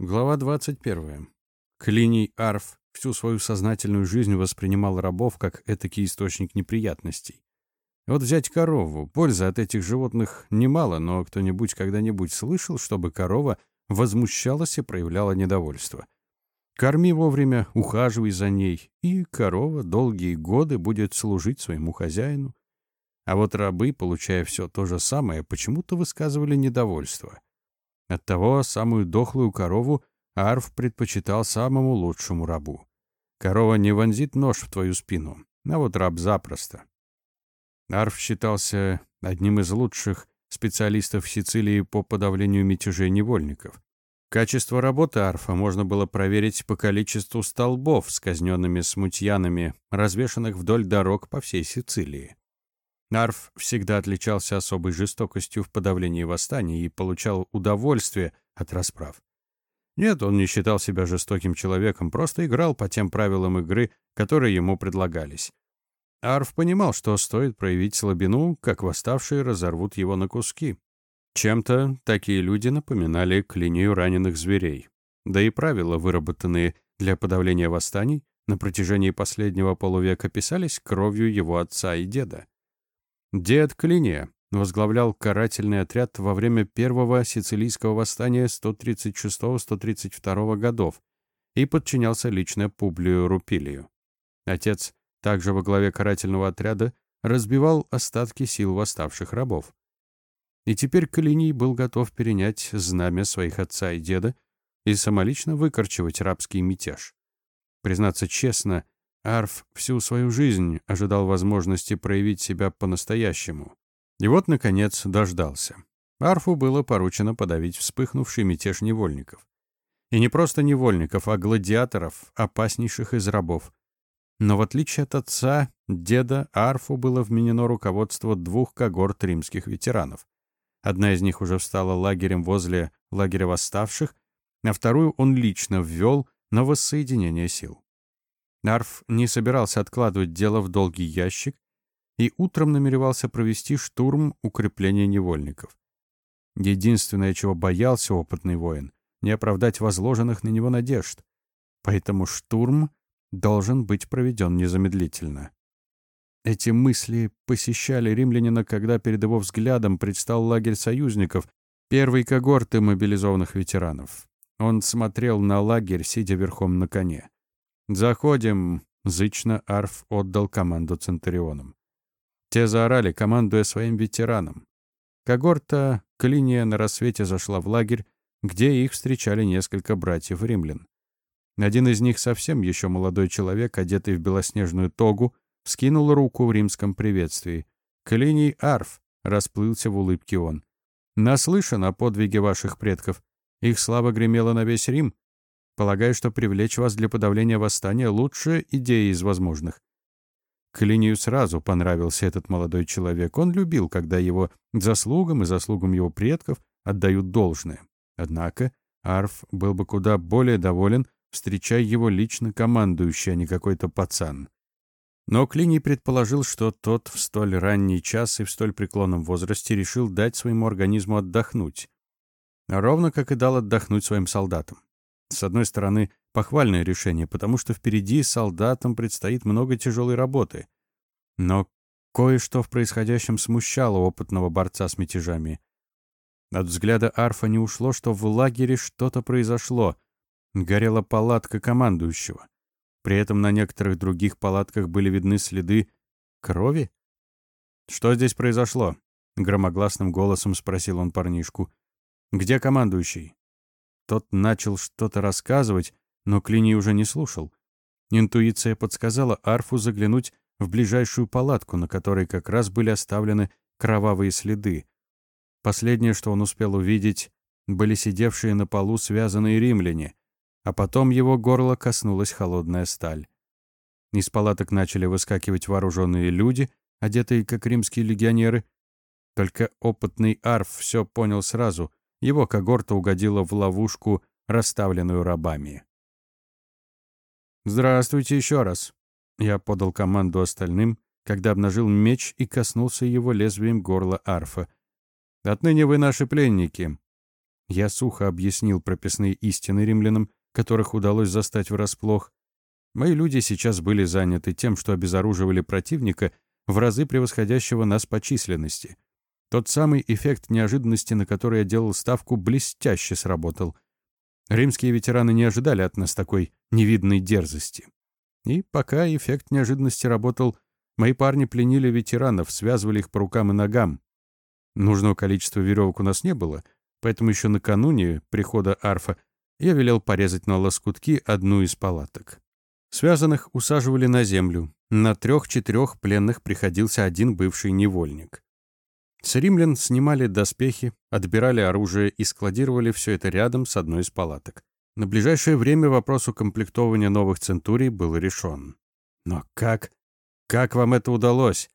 Глава 21. Клиний Арф всю свою сознательную жизнь воспринимал рабов как этакий источник неприятностей. Вот взять корову. Пользы от этих животных немало, но кто-нибудь когда-нибудь слышал, чтобы корова возмущалась и проявляла недовольство. Корми вовремя, ухаживай за ней, и корова долгие годы будет служить своему хозяину. А вот рабы, получая все то же самое, почему-то высказывали недовольство. Оттого самую дохлую корову Арф предпочитал самому лучшему рабу. Корова не вонзит нож в твою спину, а вот раб запросто. Арф считался одним из лучших специалистов Сицилии по подавлению мятежей невольников. Качество работы Арфа можно было проверить по количеству столбов с казненными смутьянами, развешанных вдоль дорог по всей Сицилии. Нарф всегда отличался особой жестокостью в подавлении восстаний и получал удовольствие от расправ. Нет, он не считал себя жестоким человеком, просто играл по тем правилам игры, которые ему предлагались. Арф понимал, что стоит проявить слабину, как восставшие разорвут его на куски. Чем-то такие люди напоминали к линию раненых зверей. Да и правила, выработанные для подавления восстаний, на протяжении последнего полувека писались кровью его отца и деда. Дед Клиния возглавлял карательный отряд во время первого сицилийского восстания 136-132 годов и подчинялся лично Публию Рупилию. Отец, также во главе карательного отряда, разбивал остатки сил восставших рабов. И теперь Калиний был готов перенять знамя своих отца и деда и самолично выкорчевать рабский мятеж. Признаться честно, Арф всю свою жизнь ожидал возможности проявить себя по-настоящему. И вот, наконец, дождался. Арфу было поручено подавить вспыхнувший мятеж невольников. И не просто невольников, а гладиаторов, опаснейших из рабов. Но в отличие от отца, деда, Арфу было вменено руководство двух когорт римских ветеранов. Одна из них уже встала лагерем возле лагеря восставших, а вторую он лично ввел на воссоединение сил. Нарф не собирался откладывать дело в долгий ящик и утром намеревался провести штурм укрепления невольников. Единственное, чего боялся опытный воин, не оправдать возложенных на него надежд. Поэтому штурм должен быть проведен незамедлительно. Эти мысли посещали римлянина, когда перед его взглядом предстал лагерь союзников, первой когорты мобилизованных ветеранов. Он смотрел на лагерь, сидя верхом на коне. «Заходим!» — зычно Арф отдал команду Центурионам. Те заорали, командуя своим ветеранам. Когорта Клиния на рассвете зашла в лагерь, где их встречали несколько братьев-римлян. Один из них, совсем еще молодой человек, одетый в белоснежную тогу, скинул руку в римском приветствии. «Клиний Арф!» — расплылся в улыбке он. «Наслышан о подвиге ваших предков. Их слава гремела на весь Рим. Полагаю, что привлечь вас для подавления восстания — лучшая идея из возможных. Клинию сразу понравился этот молодой человек. Он любил, когда его заслугам и заслугам его предков отдают должное. Однако Арф был бы куда более доволен, встречая его лично командующий, а не какой-то пацан. Но Клиний предположил, что тот в столь ранний час и в столь преклонном возрасте решил дать своему организму отдохнуть. Ровно как и дал отдохнуть своим солдатам. С одной стороны, похвальное решение, потому что впереди солдатам предстоит много тяжелой работы. Но кое-что в происходящем смущало опытного борца с мятежами. От взгляда Арфа не ушло, что в лагере что-то произошло. Горела палатка командующего. При этом на некоторых других палатках были видны следы крови. «Что здесь произошло?» — громогласным голосом спросил он парнишку. «Где командующий?» Тот начал что-то рассказывать, но Клиний уже не слушал. Интуиция подсказала Арфу заглянуть в ближайшую палатку, на которой как раз были оставлены кровавые следы. Последнее, что он успел увидеть, были сидевшие на полу связанные римляне, а потом его горло коснулась холодная сталь. Из палаток начали выскакивать вооруженные люди, одетые как римские легионеры. Только опытный Арф все понял сразу. Его когорта угодила в ловушку, расставленную рабами. «Здравствуйте еще раз!» Я подал команду остальным, когда обнажил меч и коснулся его лезвием горла арфа. «Отныне вы наши пленники. Я сухо объяснил прописные истины римлянам, которых удалось застать врасплох. Мои люди сейчас были заняты тем, что обезоруживали противника в разы превосходящего нас по численности. Тот самый эффект неожиданности, на который я делал ставку, блестяще сработал. Римские ветераны не ожидали от нас такой невидной дерзости. И пока эффект неожиданности работал, мои парни пленили ветеранов, связывали их по рукам и ногам. Нужного количества веревок у нас не было, поэтому еще накануне прихода Арфа я велел порезать на лоскутки одну из палаток. Связанных усаживали на землю. На трех-четырех пленных приходился один бывший невольник. С римлян снимали доспехи, отбирали оружие и складировали все это рядом с одной из палаток. На ближайшее время вопрос укомплектования новых центурий был решен. Но как? Как вам это удалось?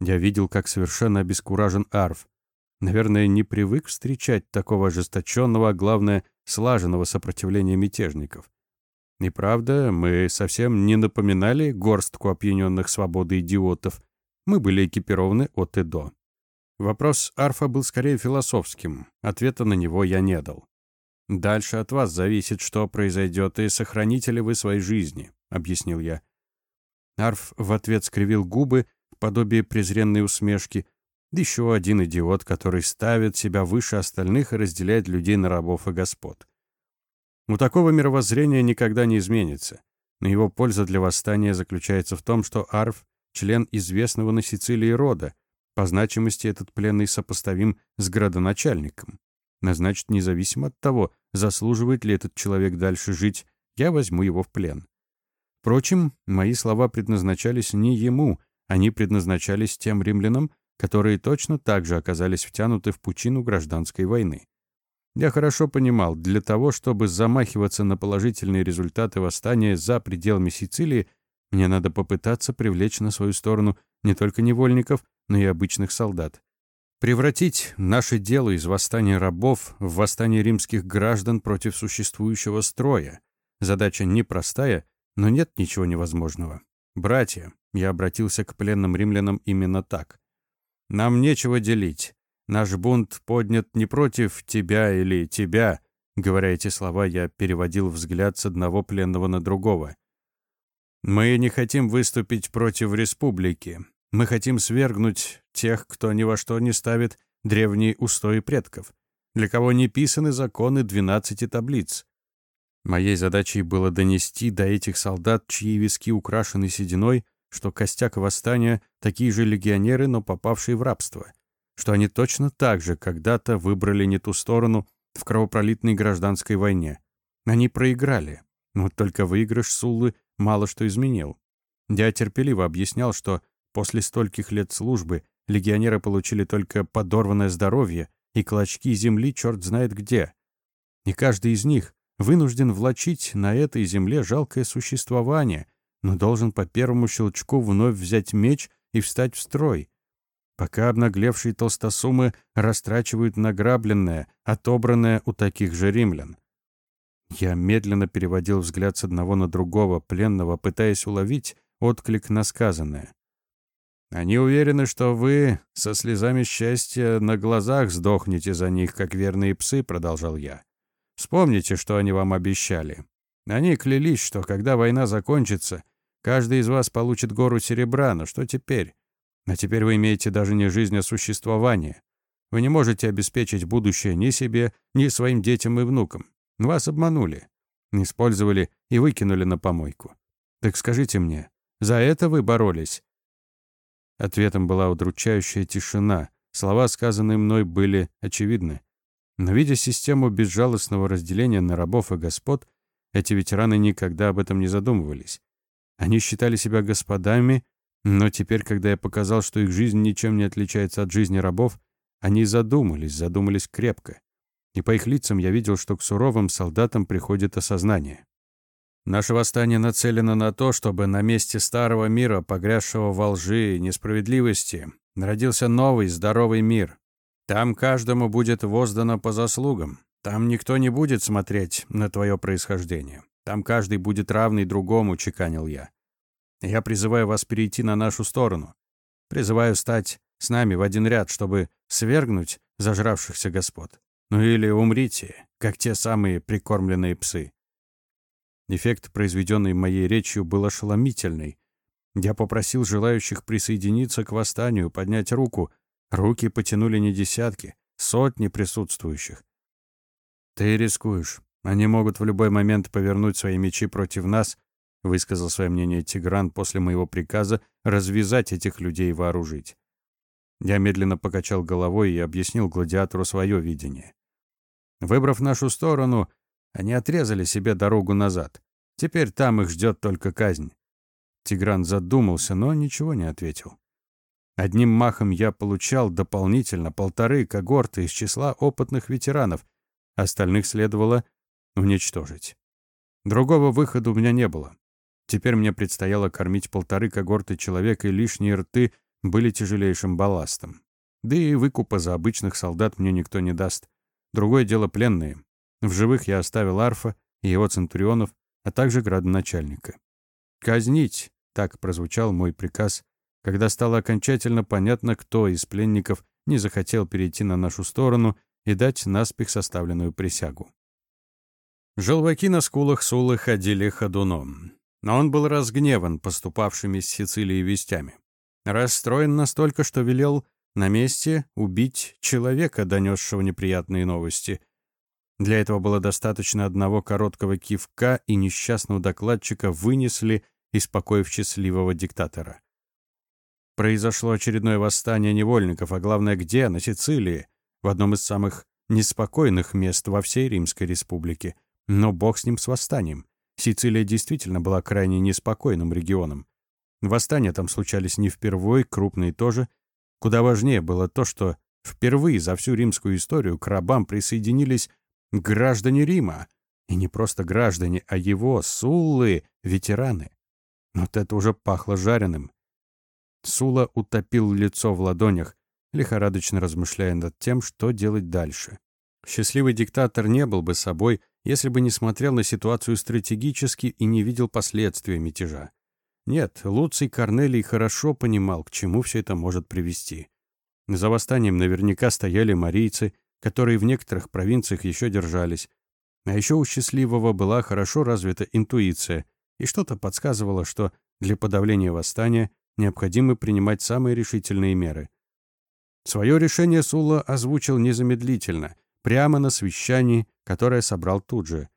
Я видел, как совершенно обескуражен Арф. Наверное, не привык встречать такого ожесточенного, а главное, слаженного сопротивления мятежников. И правда, мы совсем не напоминали горстку опьяненных свободой идиотов. Мы были экипированы от и до. Вопрос Арфа был скорее философским. Ответа на него я не дал. «Дальше от вас зависит, что произойдет, и сохраните ли вы свои жизни», — объяснил я. Арф в ответ скривил губы в подобии презренной усмешки. Еще один идиот, который ставит себя выше остальных и разделяет людей на рабов и господ. У такого мировоззрения никогда не изменится. Но его польза для восстания заключается в том, что Арф — член известного на Сицилии рода. По значимости этот пленный сопоставим с градоначальником. А значит, независимо от того, заслуживает ли этот человек дальше жить, я возьму его в плен. Впрочем, мои слова предназначались не ему, они предназначались тем римлянам, которые точно так же оказались втянуты в пучину гражданской войны. Я хорошо понимал, для того, чтобы замахиваться на положительные результаты восстания за пределами Сицилии, мне надо попытаться привлечь на свою сторону не только невольников, но и обычных солдат. Превратить наше дело из восстания рабов в восстание римских граждан против существующего строя. Задача непростая, но нет ничего невозможного. Братья, я обратился к пленным римлянам именно так. Нам нечего делить. Наш бунт поднят не против тебя или тебя. Говоря эти слова, я переводил взгляд с одного пленного на другого. Мы не хотим выступить против республики. Мы хотим свергнуть тех, кто ни во что не ставит древние устои предков, для кого не писаны законы двенадцати таблиц. Моей задачей было донести до этих солдат, чьи виски украшены сединой, что костяк восстания — такие же легионеры, но попавшие в рабство что они точно так же когда-то выбрали не ту сторону в кровопролитной гражданской войне. Они проиграли, но только выигрыш Суллы мало что изменил. Я терпеливо объяснял, что после стольких лет службы легионеры получили только подорванное здоровье и клочки земли черт знает где. И каждый из них вынужден влачить на этой земле жалкое существование, но должен по первому щелчку вновь взять меч и встать в строй, пока обнаглевшие толстосумы растрачивают награбленное, отобранное у таких же римлян. Я медленно переводил взгляд с одного на другого пленного, пытаясь уловить отклик на сказанное. «Они уверены, что вы со слезами счастья на глазах сдохнете за них, как верные псы», — продолжал я. «Вспомните, что они вам обещали. Они клялись, что когда война закончится, каждый из вас получит гору серебра, но что теперь? А теперь вы имеете даже не жизнь, а существование. Вы не можете обеспечить будущее ни себе, ни своим детям и внукам. Вас обманули, использовали и выкинули на помойку. Так скажите мне, за это вы боролись?» Ответом была удручающая тишина. Слова, сказанные мной, были очевидны. Но видя систему безжалостного разделения на рабов и господ, эти ветераны никогда об этом не задумывались. Они считали себя господами но теперь, когда я показал, что их жизнь ничем не отличается от жизни рабов, они задумались, задумались крепко. И по их лицам я видел, что к суровым солдатам приходит осознание. Наше восстание нацелено на то, чтобы на месте старого мира, погрязшего во лжи и несправедливости, родился новый, здоровый мир. Там каждому будет воздано по заслугам. Там никто не будет смотреть на твое происхождение. Там каждый будет равный другому, чеканил я. Я призываю вас перейти на нашу сторону. Призываю стать с нами в один ряд, чтобы свергнуть зажравшихся господ. Ну или умрите, как те самые прикормленные псы. Эффект, произведенный моей речью, был ошеломительный. Я попросил желающих присоединиться к восстанию, поднять руку. Руки потянули не десятки, сотни присутствующих. «Ты рискуешь. Они могут в любой момент повернуть свои мечи против нас», высказал свое мнение Тигран после моего приказа развязать этих людей и вооружить. Я медленно покачал головой и объяснил гладиатору свое видение. Выбрав нашу сторону, они отрезали себе дорогу назад. Теперь там их ждет только казнь. Тигран задумался, но ничего не ответил. Одним махом я получал дополнительно полторы когорты из числа опытных ветеранов, остальных следовало уничтожить. Другого выхода у меня не было. Теперь мне предстояло кормить полторы когорты человек, и лишние рты были тяжелейшим балластом. Да и выкупа за обычных солдат мне никто не даст. Другое дело пленные. В живых я оставил Арфа и его центурионов, а также градоначальника. «Казнить!» — так прозвучал мой приказ, когда стало окончательно понятно, кто из пленников не захотел перейти на нашу сторону и дать наспех составленную присягу. Желваки на скулах Сулы ходили ходуном, но он был разгневан поступавшими с Сицилии вестями. Расстроен настолько, что велел на месте убить человека, донесшего неприятные новости. Для этого было достаточно одного короткого кивка, и несчастного докладчика вынесли из покоев счастливого диктатора. Произошло очередное восстание невольников, а главное где? На Сицилии, в одном из самых неспокойных мест во всей Римской республике. Но бог с ним с восстанием. Сицилия действительно была крайне неспокойным регионом. Восстания там случались не впервые, крупные тоже. Куда важнее было то, что впервые за всю римскую историю к рабам присоединились граждане Рима. И не просто граждане, а его, Суллы, ветераны. Вот это уже пахло жареным. Сула утопил лицо в ладонях, лихорадочно размышляя над тем, что делать дальше. Счастливый диктатор не был бы собой, если бы не смотрел на ситуацию стратегически и не видел последствий мятежа. Нет, Луций Корнелий хорошо понимал, к чему все это может привести. За восстанием наверняка стояли марийцы, которые в некоторых провинциях еще держались. А еще у счастливого была хорошо развита интуиция, и что-то подсказывало, что для подавления восстания необходимо принимать самые решительные меры. Свое решение Сула озвучил незамедлительно, прямо на совещании, которое собрал тут же.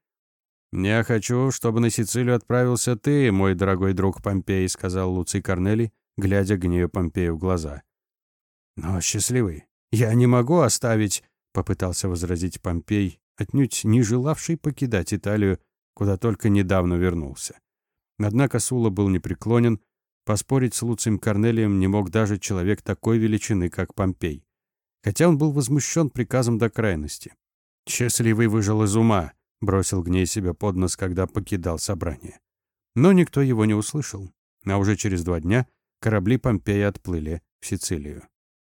«Я хочу, чтобы на Сицилию отправился ты, мой дорогой друг Помпей», сказал Луций Корнелий, глядя гневу Помпею в глаза. «Но, счастливый, я не могу оставить», — попытался возразить Помпей, отнюдь не желавший покидать Италию, куда только недавно вернулся. Однако Сула был непреклонен, поспорить с Луцием Корнелием не мог даже человек такой величины, как Помпей. Хотя он был возмущен приказом до крайности. «Счастливый выжил из ума», бросил гней себе под нос, когда покидал собрание. Но никто его не услышал, а уже через два дня корабли Помпея отплыли в Сицилию.